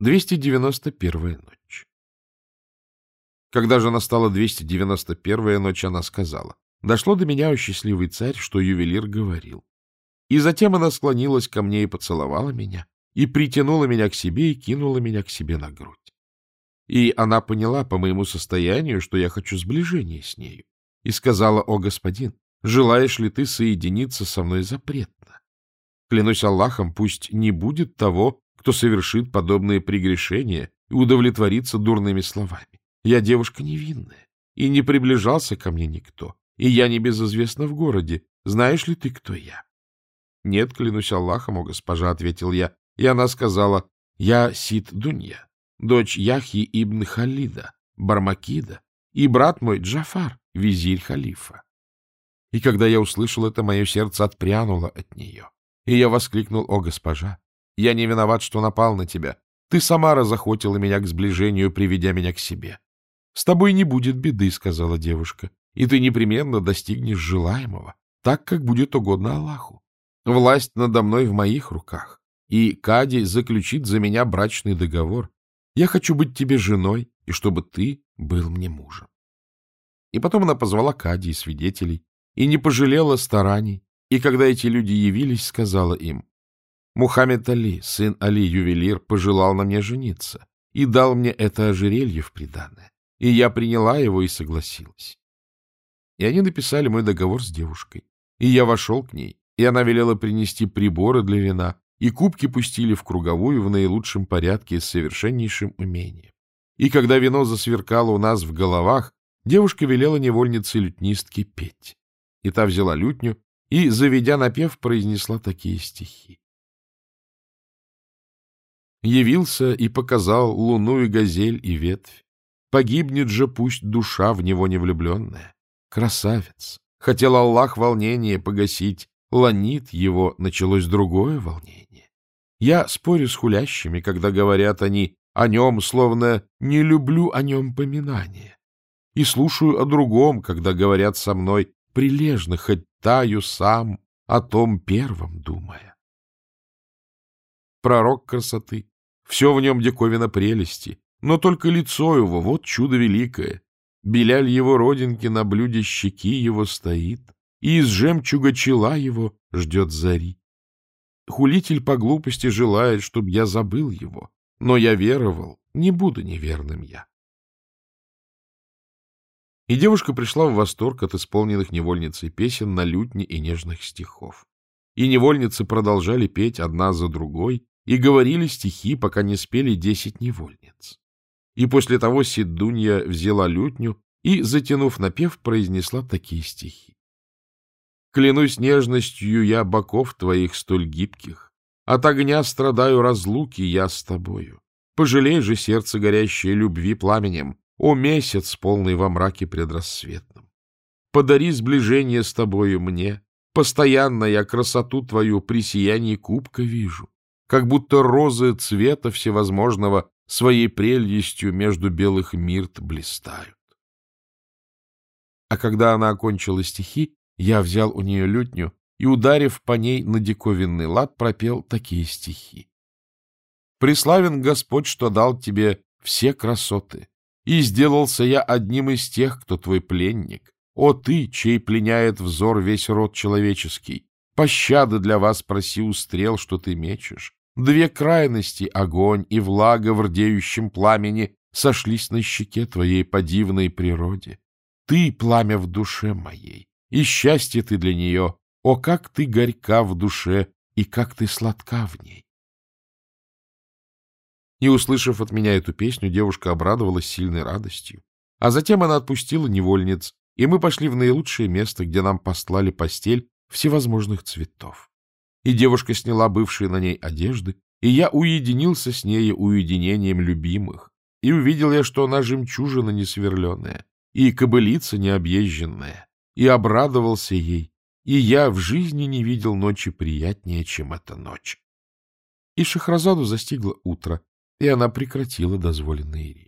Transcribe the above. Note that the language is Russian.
291-я ночь. Когда же настала 291-я ночь, она сказала, «Дошло до меня, о счастливый царь, что ювелир говорил». И затем она склонилась ко мне и поцеловала меня, и притянула меня к себе и кинула меня к себе на грудь. И она поняла по моему состоянию, что я хочу сближения с нею, и сказала, «О, господин, желаешь ли ты соединиться со мной запретно? Клянусь Аллахом, пусть не будет того, кто совершит подобные прегрешения и удовлетворится дурными словами. Я девушка невинная, и не приближался ко мне никто, и я не безызвестна в городе. Знаешь ли ты, кто я? — Нет, клянусь Аллахом, о госпожа, — ответил я. И она сказала, — я Сид Дунья, дочь Яхьи ибн Халида, Бармакида, и брат мой Джафар, визирь халифа. И когда я услышал это, мое сердце отпрянуло от нее. И я воскликнул, о госпожа, я не виноват, что напал на тебя. Ты сама разохотила меня к сближению, приведя меня к себе. — С тобой не будет беды, — сказала девушка, — и ты непременно достигнешь желаемого, так, как будет угодно Аллаху. Власть надо мной в моих руках, и Кади заключит за меня брачный договор. Я хочу быть тебе женой, и чтобы ты был мне мужем. И потом она позвала Кади и свидетелей, и не пожалела стараний, и когда эти люди явились, сказала им, Мухаммед Али, сын Али, ювелир, пожелал на мне жениться и дал мне это ожерелье в приданное, и я приняла его и согласилась. И они написали мой договор с девушкой, и я вошел к ней, и она велела принести приборы для вина, и кубки пустили в круговую в наилучшем порядке с совершеннейшим умением. И когда вино засверкало у нас в головах, девушка велела невольнице-лютнистке петь. И та взяла лютню и, заведя напев, произнесла такие стихи. Явился и показал луну и газель и ветвь. Погибнет же пусть душа в него не влюбленная. Красавец! Хотел Аллах волнение погасить, ланит его, началось другое волнение. Я спорю с хулящими, когда говорят они о нем, словно не люблю о нем поминания. И слушаю о другом, когда говорят со мной, прилежно хоть таю сам, о том первом думая пророк красоты. Все в нем диковина прелести, но только лицо его — вот чудо великое. Беляль его родинки на блюде щеки его стоит, и из жемчуга чела его ждет зари. Хулитель по глупости желает, чтоб я забыл его, но я веровал, не буду неверным я. И девушка пришла в восторг от исполненных невольницей песен на лютне и нежных стихов и невольницы продолжали петь одна за другой и говорили стихи, пока не спели десять невольниц. И после того Сиддунья взяла лютню и, затянув напев, произнесла такие стихи. «Клянусь нежностью я боков твоих столь гибких, от огня страдаю разлуки я с тобою. Пожалей же сердце горящее любви пламенем, о месяц, полный во мраке предрассветном. Подари сближение с тобою мне, Постоянно я красоту твою при сиянии кубка вижу, как будто розы цвета всевозможного своей прелестью между белых мирт блистают. А когда она окончила стихи, я взял у нее лютню и, ударив по ней на диковинный лад, пропел такие стихи. «Преславен Господь, что дал тебе все красоты, и сделался я одним из тех, кто твой пленник, о ты, чей пленяет взор весь род человеческий! Пощады для вас проси у стрел, что ты мечешь. Две крайности, огонь и влага в рдеющем пламени, сошлись на щеке твоей по дивной природе. Ты — пламя в душе моей, и счастье ты для нее. О, как ты горька в душе, и как ты сладка в ней! И, услышав от меня эту песню, девушка обрадовалась сильной радостью. А затем она отпустила невольниц, и мы пошли в наилучшее место, где нам послали постель всевозможных цветов. И девушка сняла бывшие на ней одежды, и я уединился с ней уединением любимых, и увидел я, что она жемчужина несверленная, и кобылица необъезженная, и обрадовался ей, и я в жизни не видел ночи приятнее, чем эта ночь. И Шахразаду застигло утро, и она прекратила дозволенные речи.